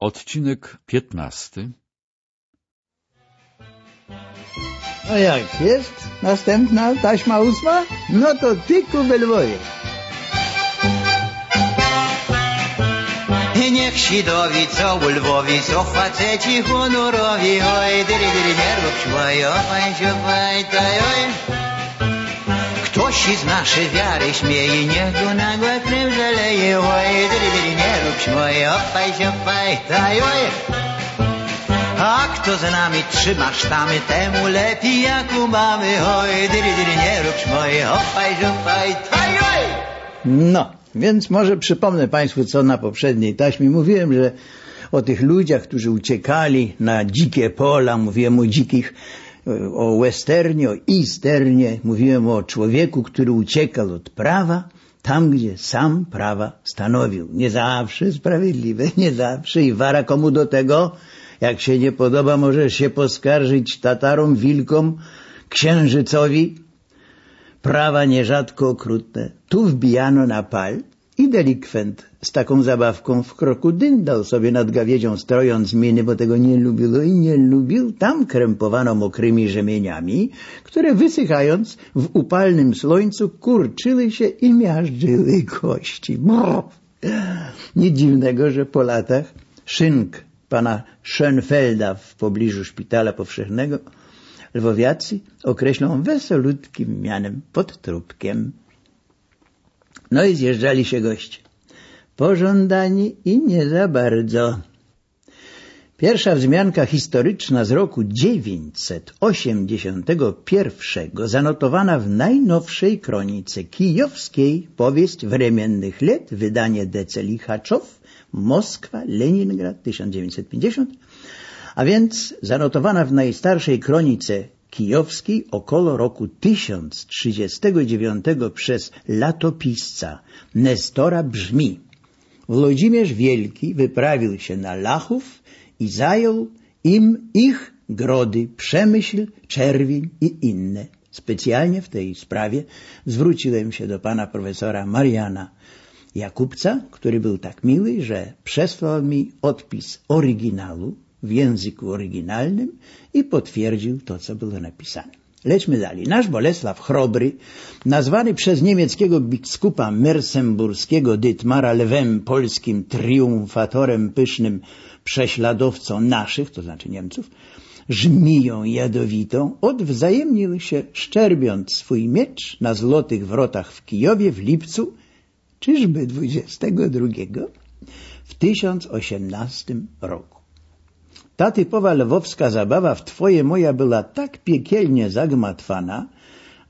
Odcinek piętnasty. No jak jest? Następna taśma ósma? No to tyku we Lwowie. Niech Sidowi, co u Lwowi, co faceci honorowi, oj, dyry, dyry, nie rób moje, opaj, oj. Ktoś z naszej wiary śmieje, niech go nagła krew zaleje, oj, dyry, nie rób moje, opaj, siopaj, taj, oj. A kto z nami trzyma sztamy, temu lepiej jak mamy, oj, dyry, dyry, nie rób moje, opaj, siopaj, taj, oj. No, więc może przypomnę Państwu, co na poprzedniej taśmie mówiłem, że o tych ludziach, którzy uciekali na dzikie pola, mówiłem o dzikich, o westernie, o easternie, mówiłem o człowieku, który uciekał od prawa, tam gdzie sam prawa stanowił. Nie zawsze sprawiedliwe, nie zawsze i wara komu do tego, jak się nie podoba, możesz się poskarżyć Tatarom, Wilkom, Księżycowi, prawa nierzadko okrutne. Tu wbijano na pal i delikwent z taką zabawką w kroku dyndał sobie nad gawiedzią, strojąc miny, bo tego nie lubił i nie lubił. Tam krępowano mokrymi rzemieniami, które wysychając w upalnym słońcu kurczyły się i miażdżyły kości. Brrr. Nic dziwnego, że po latach szynk pana Schönfelda w pobliżu szpitala powszechnego lwowiacy określą wesolutkim mianem pod trupkiem. No i zjeżdżali się goście. Pożądani i nie za bardzo. Pierwsza wzmianka historyczna z roku 981 zanotowana w najnowszej kronice kijowskiej powieść Wremiennych Let, wydanie DC Lichaczow, Moskwa, Leningrad 1950, a więc zanotowana w najstarszej kronice kijowskiej około roku 1039 przez latopisca Nestora brzmi Włodzimierz Wielki wyprawił się na Lachów i zajął im ich grody, przemyśl, czerwień i inne. Specjalnie w tej sprawie zwróciłem się do pana profesora Mariana Jakubca, który był tak miły, że przesłał mi odpis oryginału w języku oryginalnym i potwierdził to, co było napisane. Lećmy dalej. Nasz Bolesław Chrobry, nazwany przez niemieckiego biskupa mersemburskiego Dytmara Lwem, polskim triumfatorem pysznym, prześladowcą naszych, to znaczy Niemców, żmiją jadowitą, odwzajemnił się, szczerbiąc swój miecz na złotych wrotach w Kijowie w lipcu, czyżby 22, w 1018 roku. Ta typowa lwowska zabawa w twoje moja była tak piekielnie zagmatwana,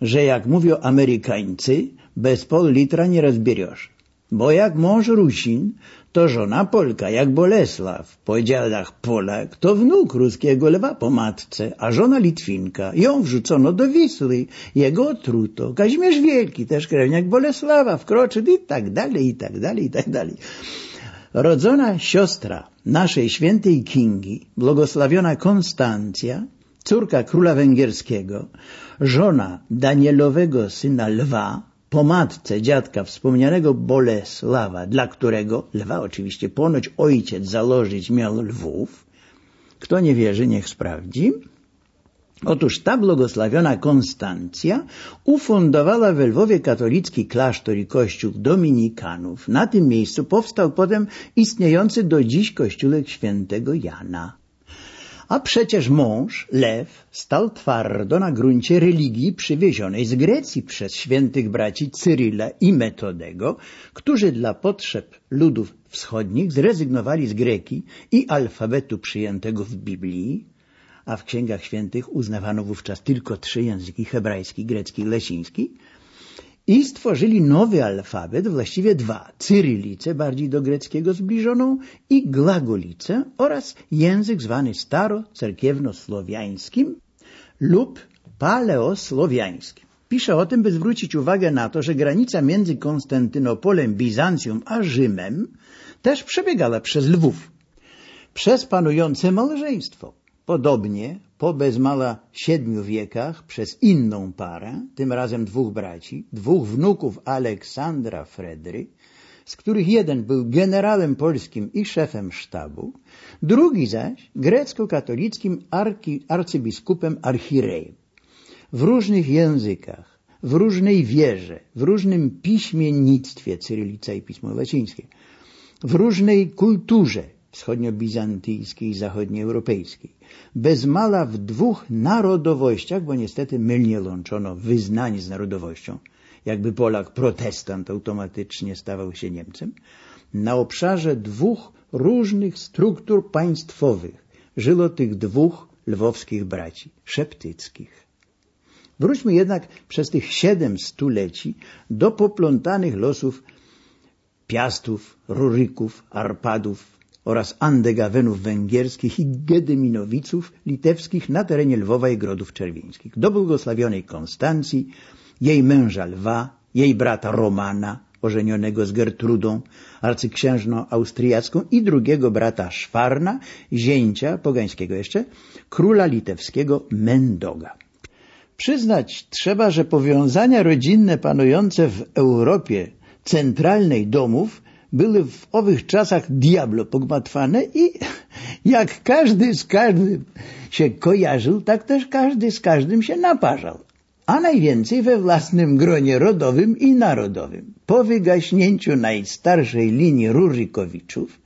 że jak mówią Amerykańcy, bez pol litra nie rozbierasz. Bo jak mąż Rusin, to żona Polka, jak Bolesław, po dziadach Polak, to wnuk ruskiego lwa po matce, a żona Litwinka. Ją wrzucono do Wisły, jego otruto. Kazimierz Wielki, też krewniak Bolesława, wkroczył i tak dalej, i tak dalej, i tak dalej. Rodzona siostra naszej świętej Kingi, błogosławiona Konstancja, córka króla węgierskiego, żona Danielowego syna Lwa, po matce dziadka wspomnianego Bolesława, dla którego, Lwa oczywiście, ponoć ojciec założyć miał Lwów, kto nie wierzy, niech sprawdzi, Otóż ta błogosławiona Konstancja ufundowała we Lwowie katolicki klasztor i kościół dominikanów. Na tym miejscu powstał potem istniejący do dziś kościółek świętego Jana. A przecież mąż, Lew, stał twardo na gruncie religii przywiezionej z Grecji przez świętych braci Cyryla i Metodego, którzy dla potrzeb ludów wschodnich zrezygnowali z greki i alfabetu przyjętego w Biblii, a w księgach świętych uznawano wówczas tylko trzy języki, hebrajski, grecki lesiński, i stworzyli nowy alfabet, właściwie dwa, cyrylicę, bardziej do greckiego zbliżoną, i glagolicę oraz język zwany staro-cerkiewno-słowiańskim lub paleosłowiańskim. Piszę o tym, by zwrócić uwagę na to, że granica między Konstantynopolem, Bizancjum a Rzymem też przebiegała przez Lwów, przez panujące małżeństwo. Podobnie po bez mala siedmiu wiekach przez inną parę, tym razem dwóch braci, dwóch wnuków Aleksandra Fredry, z których jeden był generałem polskim i szefem sztabu, drugi zaś grecko-katolickim arcybiskupem archirejem. W różnych językach, w różnej wierze, w różnym piśmiennictwie, cyrylica i pismo łacińskie, w różnej kulturze wschodnio-bizantyjskiej i zachodnioeuropejskiej, bez mala w dwóch narodowościach, bo niestety mylnie łączono wyznanie z narodowością, jakby Polak protestant automatycznie stawał się Niemcem, na obszarze dwóch różnych struktur państwowych żyło tych dwóch lwowskich braci, szeptyckich. Wróćmy jednak przez tych siedem stuleci do poplątanych losów Piastów, Ruryków, Arpadów oraz Andegawenów węgierskich i Gedyminowiców litewskich na terenie Lwowa i Grodów Czerwińskich. Do błogosławionej Konstancji, jej męża Lwa, jej brata Romana, ożenionego z Gertrudą, arcyksiężną austriacką i drugiego brata Szwarna, zięcia pogańskiego jeszcze, króla litewskiego Mendoga. Przyznać trzeba, że powiązania rodzinne panujące w Europie centralnej domów były w owych czasach diablo pogmatwane i jak każdy z każdym się kojarzył, tak też każdy z każdym się naparzał. A najwięcej we własnym gronie rodowym i narodowym. Po wygaśnięciu najstarszej linii Rurykowiczów,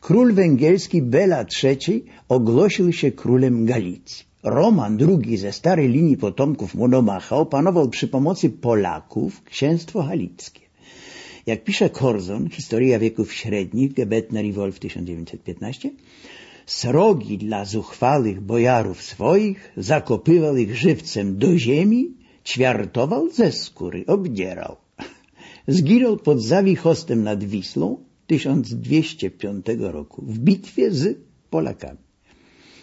król węgierski Bela III ogłosił się królem Galicji. Roman II ze starej linii potomków Monomacha opanował przy pomocy Polaków księstwo halickie. Jak pisze Korzon, Historia wieków średnich, Gebetner i Wolf 1915, srogi dla zuchwałych bojarów swoich zakopywał ich żywcem do ziemi, ćwiartował ze skóry, obdzierał. Zginął pod Zawichostem nad Wisłą 1205 roku w bitwie z Polakami.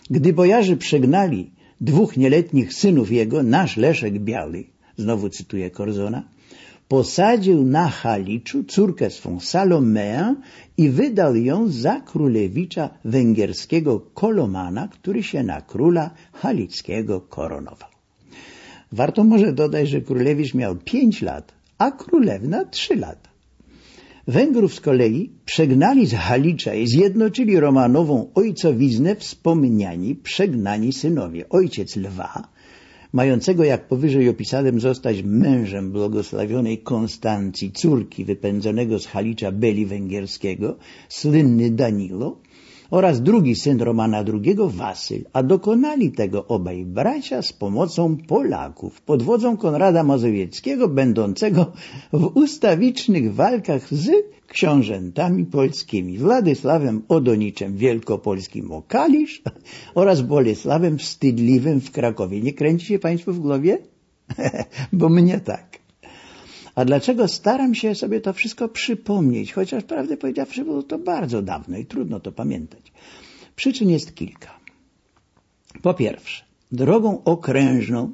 Gdy bojarzy przegnali dwóch nieletnich synów jego, nasz Leszek Biały, znowu cytuję Korzona, posadził na Haliczu córkę swą Salomea i wydał ją za królewicza węgierskiego Kolomana, który się na króla halickiego koronował. Warto może dodać, że królewicz miał pięć lat, a królewna trzy lata. Węgrów z kolei przegnali z Halicza i zjednoczyli Romanową ojcowiznę wspomniani, przegnani synowie. Ojciec lwa, mającego jak powyżej opisanym zostać mężem błogosławionej Konstancji, córki wypędzonego z Halicza Beli Węgierskiego, słynny Danilo, oraz drugi syn Romana II, Wasyl, a dokonali tego obaj bracia z pomocą Polaków pod wodzą Konrada Mazowieckiego, będącego w ustawicznych walkach z książętami polskimi, Władysławem Odoniczem Wielkopolskim Okalisz oraz Bolesławem Wstydliwym w Krakowie. Nie kręci się Państwu w głowie? Bo mnie tak. A dlaczego staram się sobie to wszystko przypomnieć, chociaż prawdę powiedziawszy było to bardzo dawno i trudno to pamiętać. Przyczyn jest kilka. Po pierwsze, drogą okrężną,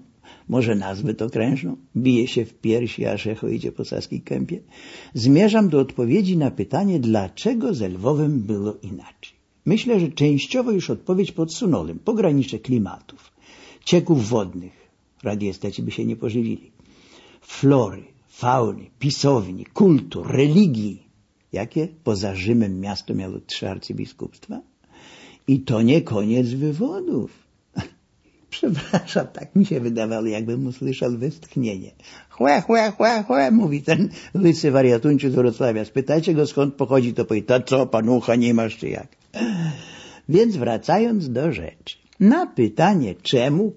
może nazwy okrężną, bije się w piersi, aż echo idzie po Saskiej Kępie, zmierzam do odpowiedzi na pytanie, dlaczego z Lwowem było inaczej. Myślę, że częściowo już odpowiedź podsunąłem. Pogranicze klimatów, cieków wodnych, radiesteci by się nie pożywili, flory, fauny, pisowni, kultur, religii. Jakie poza Rzymem miasto miało trzy arcybiskupstwa? I to nie koniec wywodów. Przepraszam, tak mi się wydawało, jakbym usłyszał westchnienie. Chłe, chłe, chłe, chłe, mówi ten lysy wariatuńczy z Wrocławia. Spytajcie go, skąd pochodzi, to powie, to co, panucha nie masz, czy jak? Więc wracając do rzeczy. Na pytanie czemu,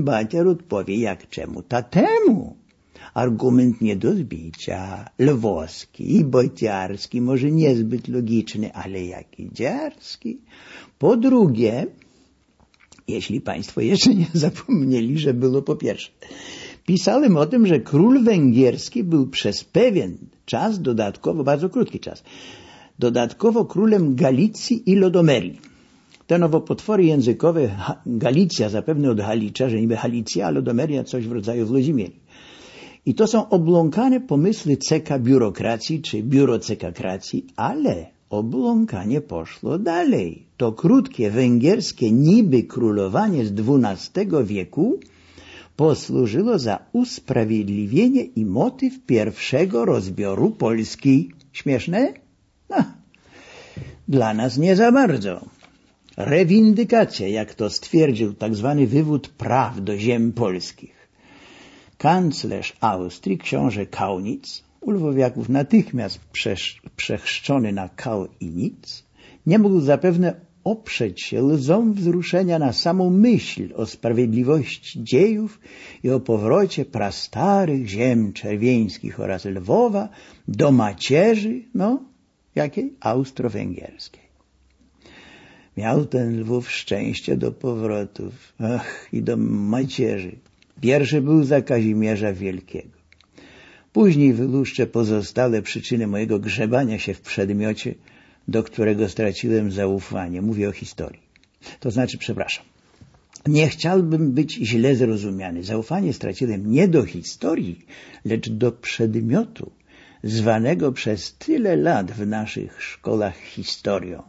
baciar odpowie jak czemu, ta temu argument nie do zbicia, lwowski i bojciarski, może niezbyt logiczny, ale jaki dziarski. Po drugie, jeśli Państwo jeszcze nie zapomnieli, że było po pierwsze, pisałem o tym, że król węgierski był przez pewien czas, dodatkowo, bardzo krótki czas, dodatkowo królem Galicji i Lodomerii. Te nowopotwory językowe, Galicja zapewne od Halicza, że niby Halicja, a Lodomeria coś w rodzaju Włodzimieri. I to są obląkane pomysły ceka biurokracji czy biurocekakracji, ale obląkanie poszło dalej. To krótkie węgierskie niby królowanie z XII wieku posłużyło za usprawiedliwienie i motyw pierwszego rozbioru Polski Śmieszne? No, dla nas nie za bardzo. Rewindykacja, jak to stwierdził tak zwany wywód praw do ziem polskich. Kanclerz Austrii, książę Kaunitz, u Lwowiaków natychmiast przechrzczony na Kaunitz, nie mógł zapewne oprzeć się łzom wzruszenia na samą myśl o sprawiedliwości dziejów i o powrocie prastarych ziem czerwieńskich oraz Lwowa do macierzy, no, jakiej? Austro-Węgierskiej. Miał ten Lwów szczęście do powrotów, ach, i do macierzy. Pierwszy był za Kazimierza Wielkiego. Później wyluszczę pozostałe przyczyny mojego grzebania się w przedmiocie, do którego straciłem zaufanie. Mówię o historii. To znaczy, przepraszam, nie chciałbym być źle zrozumiany. Zaufanie straciłem nie do historii, lecz do przedmiotu, zwanego przez tyle lat w naszych szkołach historią.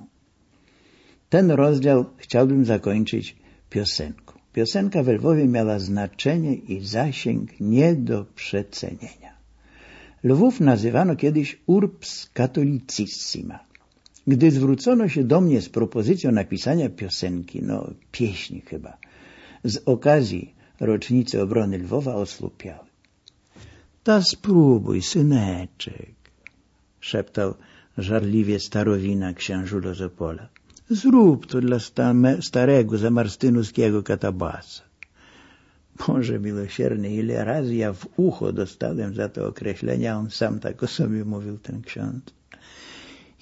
Ten rozdział chciałbym zakończyć piosenką. Piosenka w Lwowie miała znaczenie i zasięg nie do przecenienia. Lwów nazywano kiedyś Urbs Catholicissima. Gdy zwrócono się do mnie z propozycją napisania piosenki, no pieśni chyba, z okazji rocznicy obrony Lwowa osłupiały. Ta spróbuj, syneczek, szeptał żarliwie starowina księżu Lozopola. Zrób to dla starego zamarstynuskiego katabasa. Boże miłosierny, ile razy ja w ucho dostałem za to określenia, on sam tak o sobie mówił ten ksiądz.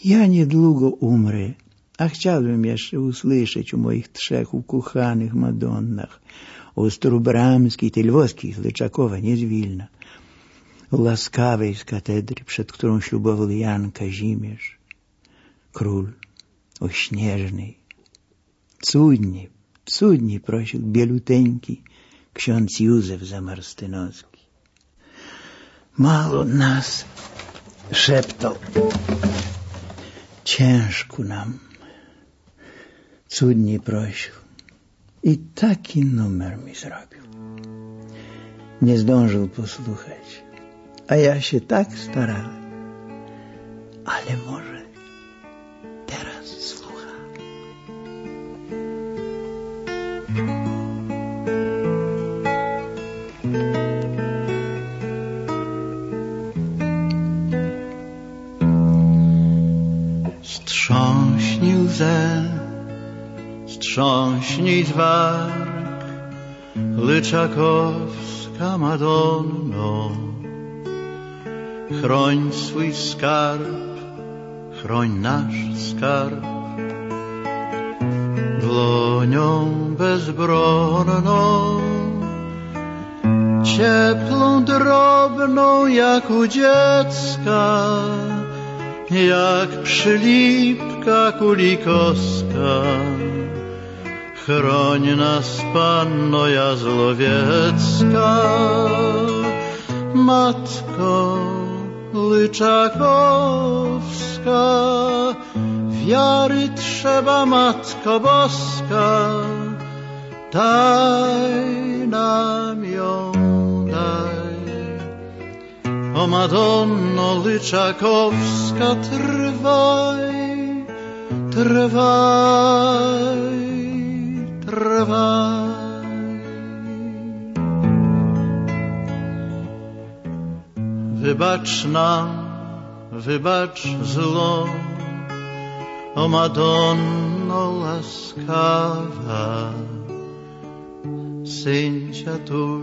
Ja niedługo umrę, a chciałbym jeszcze usłyszeć o moich trzech ukochanych Madonnach, Ostrobramskiej, Lwowskiej z Lyczakowa, nie z Wilna, łaskawej z katedry, przed którą ślubował Jan Kazimierz, król ośnieżnej. Cudnie, cudnie prosił bieluteńki ksiądz Józef Zamarstynowski. Mało nas szeptał. Ciężko nam. Cudnie prosił. I taki numer mi zrobił. Nie zdążył posłuchać. A ja się tak starałem. Ale może strząśnij zwark, Lyczakowska Madonno. Chroń swój skarb, chroń nasz skarb. Dłonią bezbronną, cieplą, drobną jak u dziecka, jak przylipka kulikowska. Chroń nas Panno Matko Lyczakowska, wiary trzeba Matko Boska, daj nam ją, daj. O Madonno Lyczakowska, trwaj, trwaj, trwaj. Wybacz nam, wybacz zło, o Madonno łaskawa. Syncia tu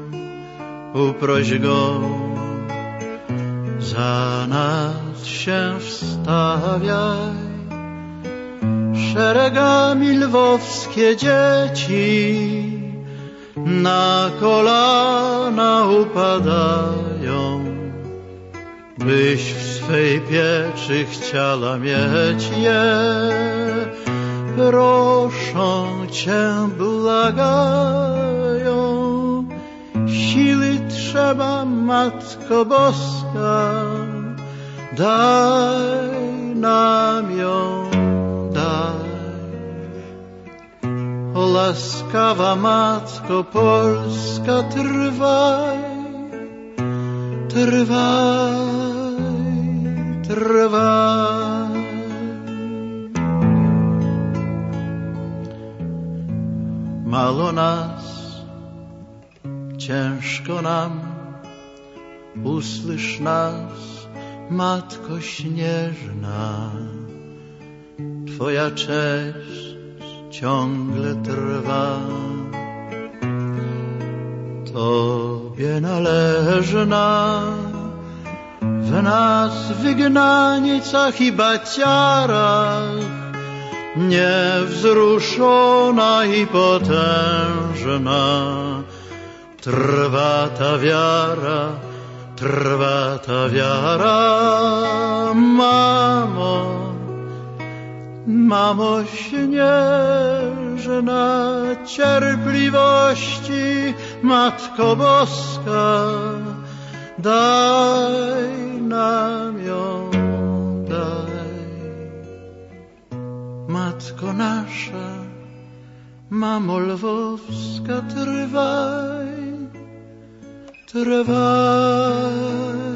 uproś go, za nas się wstawiaj. Szeregami lwowskie dzieci na kolana upadają. Byś w swej pieczy chciała mieć je. Proszą Cię, błagają, siły trzeba, Matko Boska, daj nam ją, O łaskawa Matko Polska, trwaj, trwaj. trwaj. Mało nas, ciężko nam, usłysz nas, Matko Śnieżna. Twoja cześć ciągle trwa. Tobie należna w nas wygnanicach i baciarach niewzruszona i potężna trwa ta wiara, trwa ta wiara, mamo. Mamo śnieżna cierpliwości, Matko Boska, daj nam ją, daj. Matko nasza, Mamo Lwowska, trwaj, trwaj.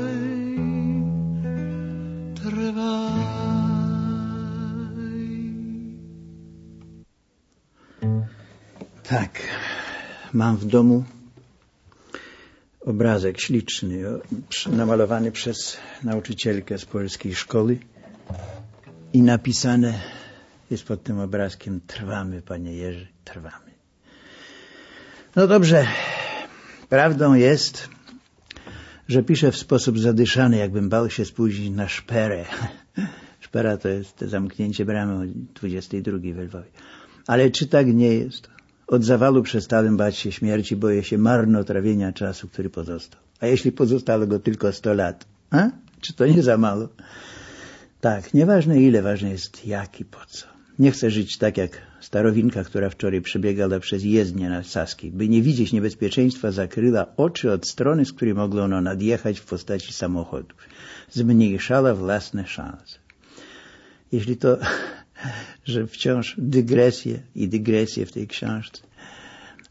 Tak, mam w domu obrazek śliczny, namalowany przez nauczycielkę z polskiej szkoły i napisane jest pod tym obrazkiem Trwamy, panie Jerzy, trwamy. No dobrze, prawdą jest, że piszę w sposób zadyszany, jakbym bał się spóźnić na szperę. Szpera to jest zamknięcie bramy o 22 we Lwowie. Ale czy tak nie jest? Od zawalu przestałem bać się śmierci, boję się marnotrawienia czasu, który pozostał. A jeśli pozostało go tylko 100 lat? A? Czy to nie za mało? Tak, nieważne ile, ważne jest jak i po co. Nie chcę żyć tak jak starowinka, która wczoraj przebiegała przez jezdnię na Saskiej. By nie widzieć niebezpieczeństwa, zakryła oczy od strony, z której mogło ono nadjechać w postaci samochodu. Zmniejszała własne szanse. Jeśli to, że wciąż dygresje i dygresje w tej książce,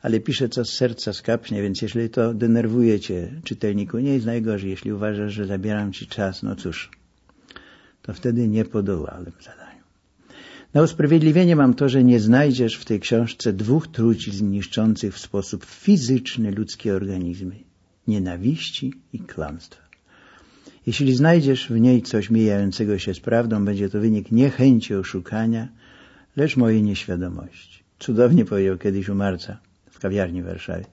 ale piszę co z serca skapnie, więc jeśli to denerwuje cię, czytelniku, nie jest najgorzej. Jeśli uważasz, że zabieram ci czas, no cóż, to wtedy nie podołałem zadaniu. Na usprawiedliwienie mam to, że nie znajdziesz w tej książce dwóch trucizn niszczących w sposób fizyczny ludzkie organizmy. Nienawiści i kłamstwa. Jeśli znajdziesz w niej coś mijającego się z prawdą, będzie to wynik nie chęci oszukania, lecz mojej nieświadomości. Cudownie powiedział kiedyś u Marca w kawiarni w Warszawie.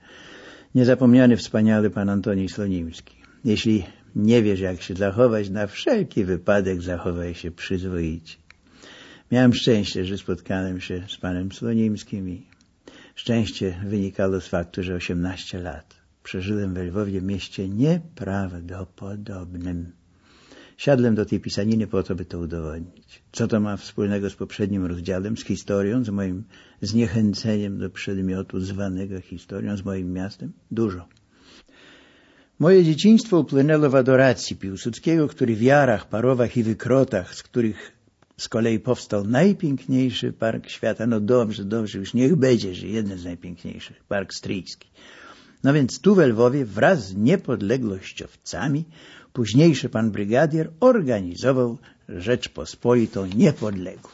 Niezapomniany, wspaniały pan Antoni Slonimski. Jeśli nie wiesz, jak się zachować, na wszelki wypadek zachowaj się przyzwoicie. Miałem szczęście, że spotkałem się z panem Slonimskim i szczęście wynikało z faktu, że 18 lat przeżyłem we Lwowie, mieście nieprawdopodobnym. Siadłem do tej pisaniny po to, by to udowodnić. Co to ma wspólnego z poprzednim rozdziałem, z historią, z moim zniechęceniem do przedmiotu zwanego historią, z moim miastem? Dużo. Moje dzieciństwo upłynęło w adoracji Piłsudskiego, który w jarach, parowach i wykrotach, z których z kolei powstał najpiękniejszy park świata. No dobrze, dobrze, już niech będzie, że jeden z najpiękniejszych, Park Stryjski. No więc tu w Lwowie wraz z niepodległościowcami późniejszy pan brygadier organizował Rzeczpospolitą niepodległą.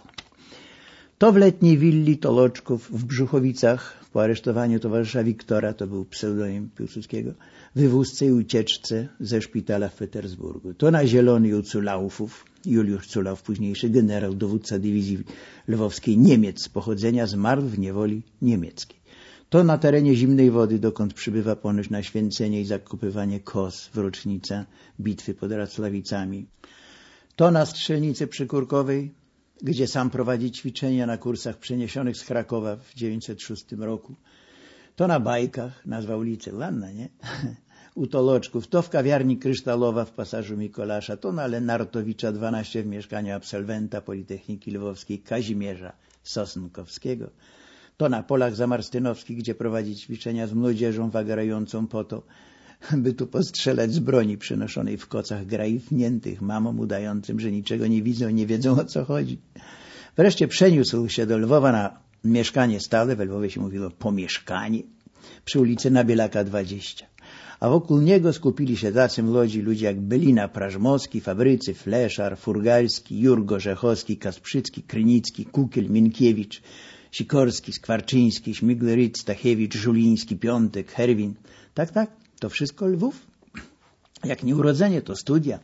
To w letniej willi Toloczków w Brzuchowicach po aresztowaniu towarzysza Wiktora, to był pseudonim Piłsudskiego, wywózce i ucieczce ze szpitala w Petersburgu. To na Zielonej u Culaufów, Juliusz Culauf, późniejszy generał, dowódca dywizji lwowskiej Niemiec z pochodzenia, zmarł w niewoli niemieckiej. To na terenie Zimnej Wody, dokąd przybywa ponoć na święcenie i zakupywanie kos w rocznicę bitwy pod Racławicami. To na Strzelnicy Przykurkowej, gdzie sam prowadzi ćwiczenia na kursach przeniesionych z Krakowa w 1906 roku. To na Bajkach, nazwa ulicy, ładna, nie? U Toloczków, to w kawiarni Krysztalowa w pasażu Mikolasza, to na Lenartowicza 12 w mieszkaniu absolwenta Politechniki Lwowskiej Kazimierza Sosnkowskiego. To na polach zamarstynowskich, gdzie prowadzi ćwiczenia z młodzieżą wagarającą po to, by tu postrzelać z broni przynoszonej w kocach graifniętych mamom udającym, że niczego nie widzą i nie wiedzą o co chodzi. Wreszcie przeniósł się do Lwowa na mieszkanie stale, we Lwowie się mówiło pomieszkanie, przy ulicy Nabielaka 20. a wokół niego skupili się tacy młodzi ludzie jak Bylina Prażmowski, Fabrycy, Fleszar, Furgalski, Jurgo Rzechowski, Kasprzycki, Krynicki, Kukiel, Minkiewicz, Sikorski, Skwarczyński, Śmigleryc, Stachiewicz, Żuliński, Piątek, Herwin. Tak, tak, to wszystko Lwów. Jak nie urodzenie, to studia.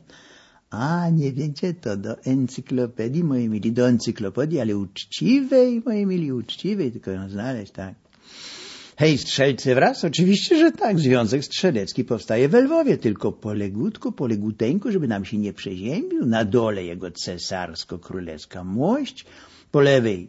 A, nie wiecie, to do encyklopedii, moi mili, do encyklopedii, ale uczciwej, moi mili, uczciwej, tylko ją znaleźć, tak. Hej, strzelcy wraz? Oczywiście, że tak. Związek Strzelecki powstaje w Lwowie, tylko polegutku, poleguteńku, żeby nam się nie przeziębił. Na dole jego cesarsko-królewska mość, po lewej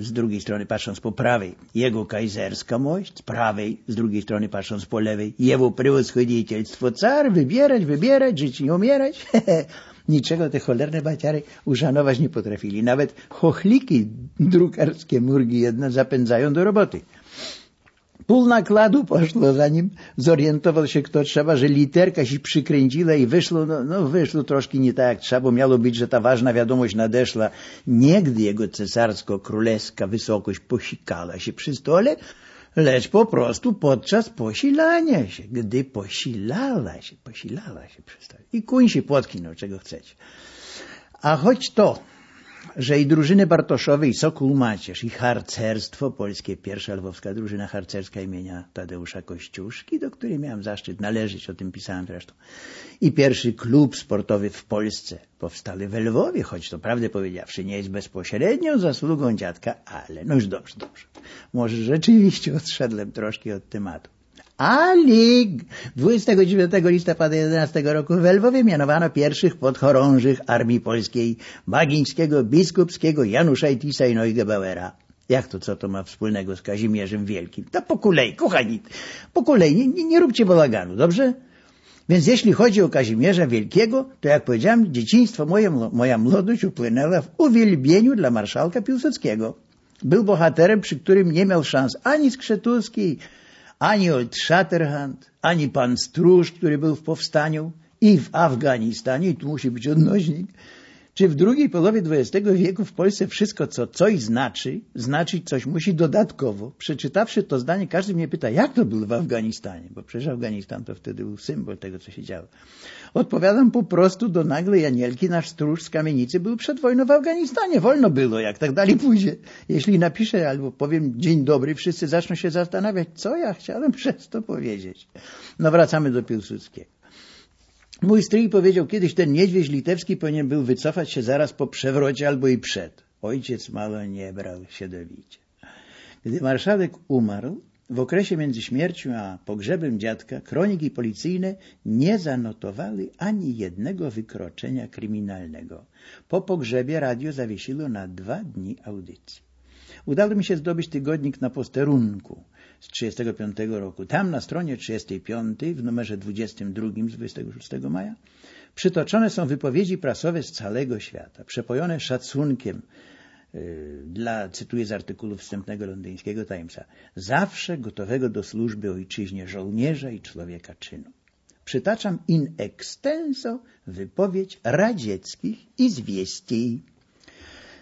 z drugiej strony patrząc po prawej jego kajzerska mość, z prawej, z drugiej strony patrząc po lewej jego prewodniicielstwo car, wybierać, wybierać, żyć i umierać. Niczego te cholerne baciary uszanować nie potrafili. Nawet chochliki drukarskie murgi jedna zapędzają do roboty. Pół nakładu poszło, zanim zorientował się kto trzeba, że literka się przykręciła i wyszło, no, no wyszło troszkę nie tak jak trzeba, bo miało być, że ta ważna wiadomość nadeszła. Niegdy jego cesarsko-królewska wysokość posikała się przy stole, lecz po prostu podczas posilania się, gdy posilała się, posilała się przy stole. I kuń się potkinął, czego chcecie. A choć to, że i drużyny Bartoszowej, i Sokół Macierz, i harcerstwo polskie, pierwsza lwowska drużyna harcerska imienia Tadeusza Kościuszki, do której miałem zaszczyt należeć, o tym pisałem zresztą, i pierwszy klub sportowy w Polsce powstały w Lwowie, choć to prawdę powiedziawszy nie jest bezpośrednią zasługą dziadka, ale no już dobrze, dobrze. Może rzeczywiście odszedłem troszkę od tematu. Ali 29 listopada 11 roku w Lwowie mianowano pierwszych podchorążych Armii Polskiej Bagińskiego, Biskupskiego, Janusza Itisa i Neugebauera. Jak to, co to ma wspólnego z Kazimierzem Wielkim? To po kolei, kochani, po kolei, nie, nie, róbcie bałaganu, dobrze? Więc jeśli chodzi o Kazimierza Wielkiego, to jak powiedziałem, dzieciństwo moje, moja młodość upłynęła w uwielbieniu dla marszałka Piłsudskiego. Był bohaterem, przy którym nie miał szans ani Skrzetuski, ani Old Shatterhand, ani pan Stróż, który był w powstaniu i w Afganistanie, i tu musi być odnośnik, czy w drugiej połowie XX wieku w Polsce wszystko, co coś znaczy, znaczyć coś musi dodatkowo. Przeczytawszy to zdanie, każdy mnie pyta, jak to było w Afganistanie? Bo przecież Afganistan to wtedy był symbol tego, co się działo. Odpowiadam po prostu do nagle Janielki, nasz stróż z kamienicy był przed wojną w Afganistanie. Wolno było, jak tak dalej pójdzie. Jeśli napiszę albo powiem dzień dobry, wszyscy zaczną się zastanawiać, co ja chciałem przez to powiedzieć. No wracamy do Piłsudskiego. Mój stryj powiedział kiedyś, ten niedźwiedź litewski powinien był wycofać się zaraz po przewrocie albo i przed. Ojciec mało nie brał się do. Gdy marszałek umarł, w okresie między śmiercią a pogrzebem dziadka kroniki policyjne nie zanotowały ani jednego wykroczenia kryminalnego. Po pogrzebie radio zawiesiło na dwa dni audycji. Udało mi się zdobyć tygodnik na posterunku 35 roku. Tam na stronie 35 w numerze 22 z 26 maja przytoczone są wypowiedzi prasowe z całego świata, przepojone szacunkiem yy, dla, cytuję z artykułu wstępnego londyńskiego Timesa, zawsze gotowego do służby ojczyźnie żołnierza i człowieka czynu. Przytaczam in extenso wypowiedź radzieckich i zwieści.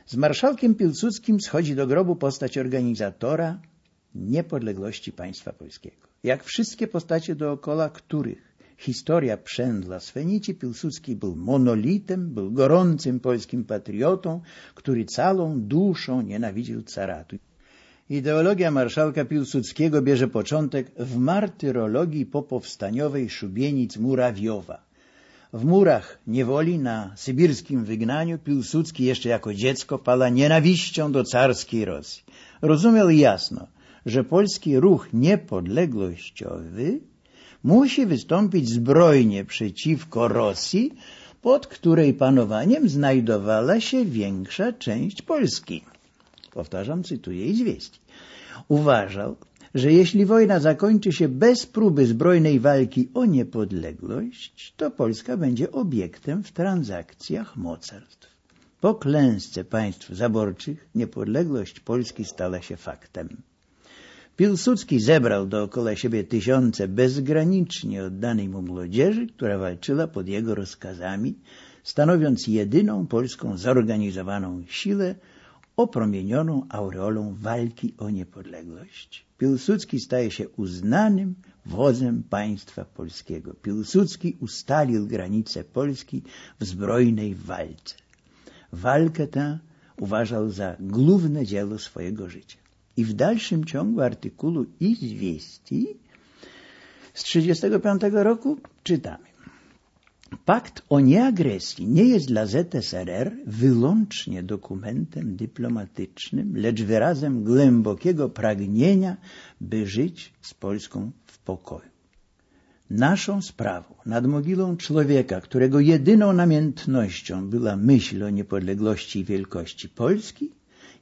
Z marszałkiem Piłsudskim schodzi do grobu postać organizatora niepodległości państwa polskiego. Jak wszystkie postacie dookoła których historia przędla z Fenici, Piłsudski był monolitem, był gorącym polskim patriotą, który całą duszą nienawidził caratu. Ideologia marszałka Piłsudskiego bierze początek w martyrologii popowstaniowej szubienic Murawiowa. W murach niewoli na sybirskim wygnaniu Piłsudski jeszcze jako dziecko pala nienawiścią do carskiej Rosji. Rozumiał jasno, że polski ruch niepodległościowy musi wystąpić zbrojnie przeciwko Rosji, pod której panowaniem znajdowała się większa część Polski. Powtarzam, cytuję i. Uważał, że jeśli wojna zakończy się bez próby zbrojnej walki o niepodległość, to Polska będzie obiektem w transakcjach mocarstw. Po klęsce państw zaborczych niepodległość Polski stała się faktem. Piłsudski zebrał dookoła siebie tysiące bezgranicznie oddanej mu młodzieży, która walczyła pod jego rozkazami, stanowiąc jedyną polską zorganizowaną siłę opromienioną aureolą walki o niepodległość. Piłsudski staje się uznanym wodzem państwa polskiego. Piłsudski ustalił granice Polski w zbrojnej walce. Walkę tę uważał za główne dzieło swojego życia. I w dalszym ciągu artykułu Izwieści z 1935 roku czytamy. Pakt o nieagresji nie jest dla ZSRR wyłącznie dokumentem dyplomatycznym, lecz wyrazem głębokiego pragnienia, by żyć z Polską w pokoju. Naszą sprawą nad mogilą człowieka, którego jedyną namiętnością była myśl o niepodległości i wielkości Polski,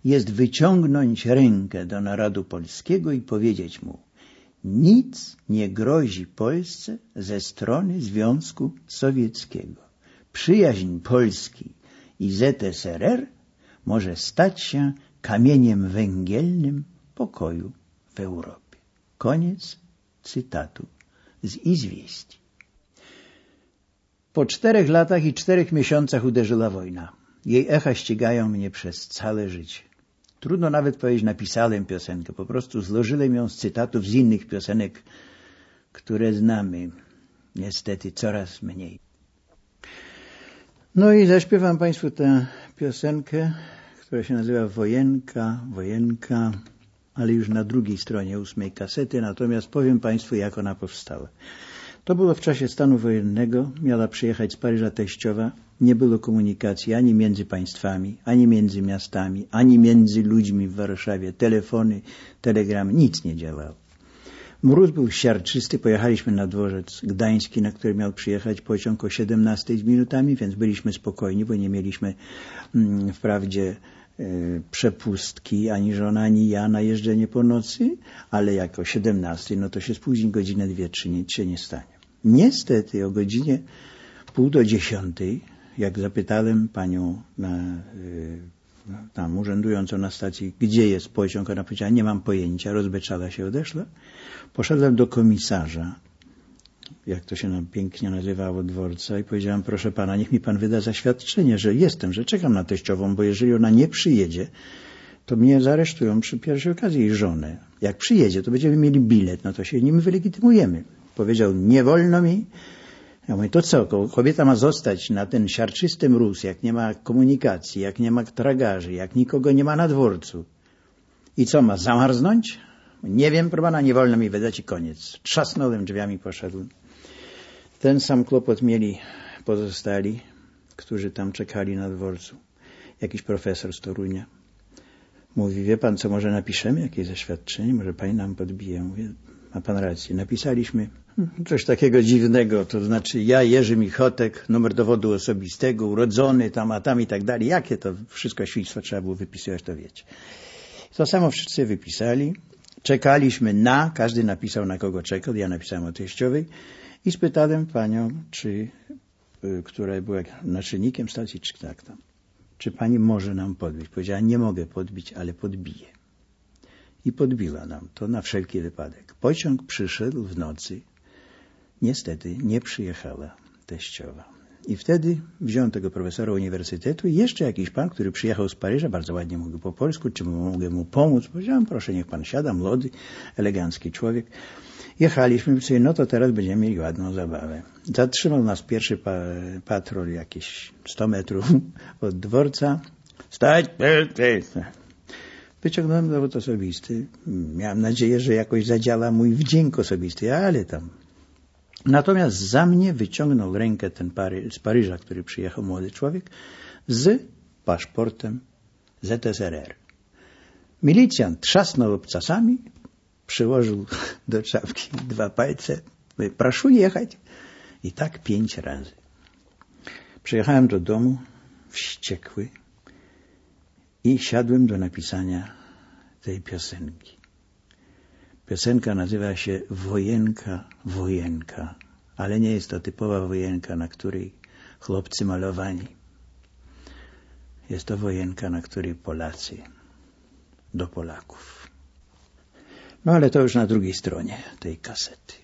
jest wyciągnąć rękę do narodu polskiego i powiedzieć mu nic nie grozi Polsce ze strony Związku Sowieckiego. Przyjaźń Polski i ZSRR może stać się kamieniem węgielnym pokoju w Europie. Koniec cytatu z Izwieści. Po czterech latach i czterech miesiącach uderzyła wojna. Jej echa ścigają mnie przez całe życie. Trudno nawet powiedzieć, napisałem piosenkę. Po prostu złożyłem ją z cytatów z innych piosenek, które znamy. Niestety coraz mniej. No i zaśpiewam Państwu tę piosenkę, która się nazywa Wojenka, Wojenka, ale już na drugiej stronie ósmej kasety, natomiast powiem Państwu, jak ona powstała. To było w czasie stanu wojennego, miała przyjechać z Paryża teściowa, nie było komunikacji ani między państwami, ani między miastami, ani między ludźmi w Warszawie. Telefony, telegramy, nic nie działało. Mróz był siarczysty, pojechaliśmy na dworzec gdański, na który miał przyjechać pociąg o 17 z minutami, więc byliśmy spokojni, bo nie mieliśmy mm, wprawdzie przepustki, ani żona, ani ja na jeżdżenie po nocy, ale jak o 17, no to się spóźni godzinę, dwie, trzy, nic się nie stanie. Niestety o godzinie pół do dziesiątej jak zapytałem panią na, y, tam urzędującą na stacji, gdzie jest pociąg, ona powiedziała, nie mam pojęcia, rozbeczala się, odeszła. Poszedłem do komisarza, jak to się nam pięknie nazywało, dworca i powiedziałem, proszę pana, niech mi pan wyda zaświadczenie, że jestem, że czekam na teściową, bo jeżeli ona nie przyjedzie, to mnie zaresztują przy pierwszej okazji i żonę. Jak przyjedzie, to będziemy mieli bilet, no to się nim wylegitymujemy. Powiedział, nie wolno mi ja mówię, to co, kobieta ma zostać na ten siarczysty mróz, jak nie ma komunikacji, jak nie ma tragarzy, jak nikogo nie ma na dworcu. I co, ma zamarznąć? Nie wiem, proszę pana, nie wolno mi wydać i koniec. Trzasnąłem drzwiami, poszedłem. Ten sam kłopot mieli pozostali, którzy tam czekali na dworcu. Jakiś profesor z Torunia. Mówi, wie pan, co może napiszemy? Jakieś zaświadczenie? Może pani nam podbije? Mówię, ma pan rację. Napisaliśmy Coś takiego dziwnego, to znaczy ja, Jerzy Michotek, numer dowodu osobistego, urodzony tam, a tam i tak dalej. Jakie to wszystko świństwo trzeba było wypisywać, to wiecie. To samo wszyscy wypisali. Czekaliśmy na, każdy napisał na kogo czekał, ja napisałem o teściowej i spytałem panią, czy, y, która była naczelnikiem stacji, czy tak tam, czy pani może nam podbić. Powiedziała, nie mogę podbić, ale podbiję. I podbiła nam to na wszelki wypadek. Pociąg przyszedł w nocy, Niestety nie przyjechała teściowa. I wtedy wziąłem tego profesora uniwersytetu i jeszcze jakiś pan, który przyjechał z Paryża, bardzo ładnie mówił po polsku, czy mogę mu pomóc. Powiedziałem, proszę, niech pan siada, młody, elegancki człowiek. Jechaliśmy sobie, no to teraz będziemy mieli ładną zabawę. Zatrzymał nas pierwszy pa patrol jakieś 100 metrów od dworca. Stać! Wyciągnąłem dowód osobisty. Miałem nadzieję, że jakoś zadziała mój wdzięk osobisty, ale tam Natomiast za mnie wyciągnął rękę ten Pary, z Paryża, który przyjechał młody człowiek, z paszportem ZSRR. Milicjant trzasnął obcasami, przyłożył do czapki dwa palce, proszę jechać. I tak pięć razy. Przyjechałem do domu, wściekły i siadłem do napisania tej piosenki. Piosenka nazywa się Wojenka, Wojenka, ale nie jest to typowa wojenka, na której chłopcy malowani. Jest to wojenka, na której Polacy do Polaków. No ale to już na drugiej stronie tej kasety.